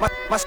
was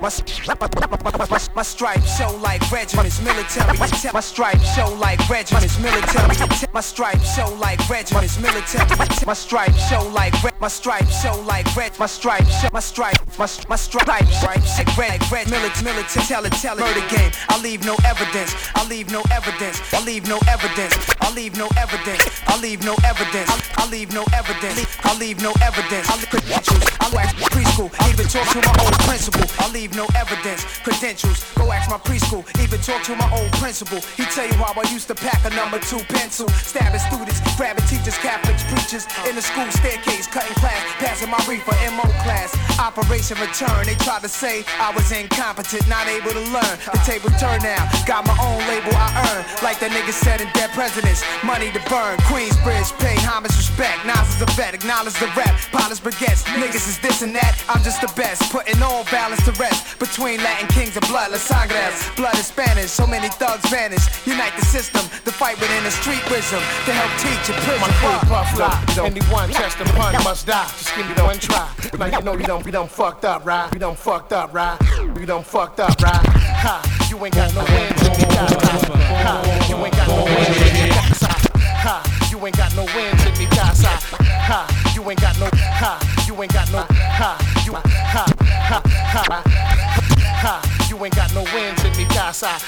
my stripes show like regiments, military. My stripes show like regiments, military. My stripes show like regiments, military. My stripes show like red. my stripes show like red. My stripes show my stripe, my my stripes, stripes red, red, military, military. Tell it, tell it. Murder game. I leave no evidence. I leave no evidence. I leave no evidence. I leave no evidence. I leave no evidence. I leave no evidence. I leave no evidence. I leave credentials. I wax preschool. I even talk to my old principal. I leave no evidence. Credentials. Go ask my preschool. Even talk to my old principal. He tell you how I used to pack a number two pencil. Stabbing students, grabbing teachers, Catholics, preachers. In the school staircase, cutting class, passing my reefer, MO class. Operation Return. They tried to say I was incompetent, not able to learn. The table turned now. Got my own label I earn. Like the nigga said in Dead Presidents. Money to burn. Queensbridge, pay homage, respect. Nas is a vet, acknowledge the rap. Pilots, baguettes. Niggas is this and that. I'm just the best. Putting all balance to rest. Between Latin kings and blood, La Sangres. Blood is Spanish. So many thugs vanish. Unite the system. The fight within the street wisdom. To help teach and prison. My crew puff fly. Anyone test the pun must die. Just give me the one try. Now you know we done, we done fucked up, right? We done fucked up, right? We done fucked up, right? Ha, you ain't got no wins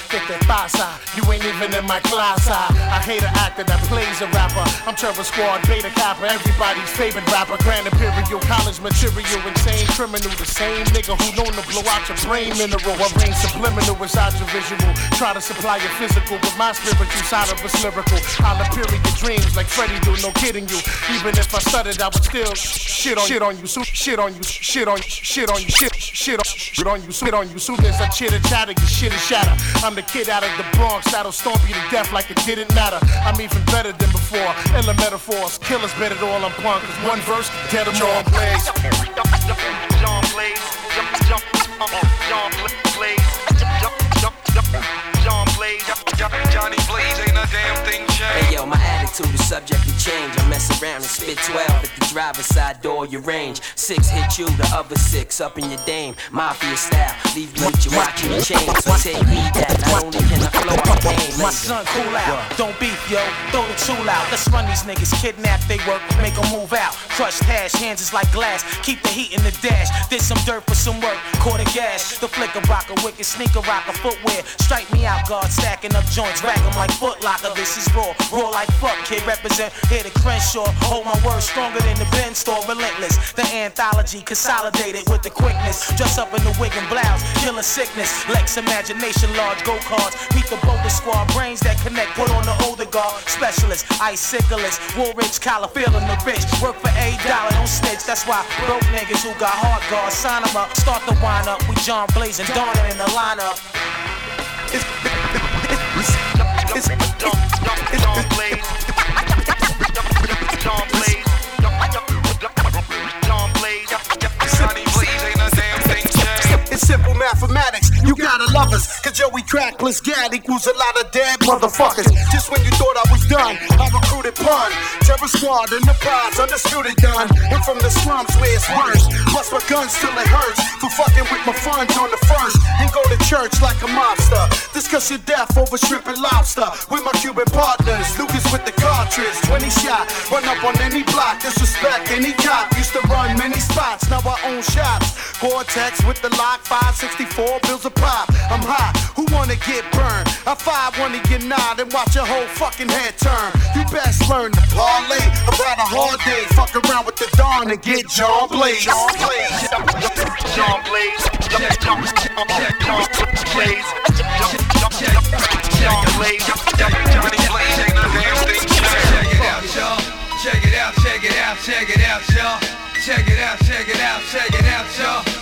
¿Qué te pasa? Ain't even in my class. I, I hate an actor that plays a rapper. I'm Terror Squad, Beta Kappa, everybody's favorite rapper. Grand Imperial, college material, insane criminal. The same nigga who known to blow out your brain mineral. I Arrange subliminal inside your visual. Try to supply your physical with my spiritual side of us lyrical. I'll appear in your dreams like Freddy do, no kidding you. Even if I stuttered, I would still shit on, you, shit on you, so shit on you, shit on you, shit on you, shit, shit on, shit on you, shit on you soon as I chitter chatter, your shit is shatter. I'm the kid out of the Bronx stomp you to death like it didn't matter. I'm even better than before. Illa metaphors, killers bet it all on punk. Cause one verse, dead them all. Blaze. John. John. John. Johnny. Ain't a damn thing changed. Hey yo, my attitude is subject to change. I mess around and spit 12 at the driver's side door, your range. Six hit you, the other six up in your dame. Mafia style, leave you with your watching your chain. So take me that, not only can I flow, I pain. My son, cool out, don't beef, yo, throw the tool out. Let's run these niggas, kidnap they work, make them move out. Crushed hash, hands is like glass, keep the heat in the dash. Did some dirt for some work, quarter gas. The flicker rocker, wicked sneaker rocker, footwear. Strike me out, guard, stacking up joints, rack like foot locker. This is raw, raw like fuck, kid. Represent here to Crenshaw, hold my word stronger than the Ben store, relentless. The anthology consolidated with the quickness. Dress up in the wig and blouse, killing sickness. Lex imagination, large go cards. Meet the boulder squad, brains that connect. Put on the older guard, specialist, iciclist, Woolridge, collar, feeling the rich. Work for a dollar, don't snitch. That's why broke niggas who got hard guards sign them up. Start the wind up. We John Blaze and Donna in the lineup. It's, Cause Joey Crack plus Gad equals a lot of dead motherfuckers. Just when you thought I was done, I recruited pun. Terror Squad in the prize, undisputed gun. And from the slums where it's worse. Plus my gun still it hurts. For fucking with my funds on the first. And go to church like a mobster. Discuss your death over shrimp and lobster. With my Cuban partners. Lucas with the cartridge. 20 shot. Run up on any block. Disrespect any cop. Used to run many spots. Now I own shops. Gore-Tex with the lock. 564 bills a pop. I'm hot. Who wanna get burned? I five one of your nod and watch your whole fucking head turn. You best learn to parlay about a hard day. Fuck around with the dawn and get John Blaze. John Blaze. John Blaze. John Blaze. John Blaze. John Blaze ain't no. Check it out, y'all. Check it out, check it out, check it out, y'all. Check it out, check it out, check it out, y'all.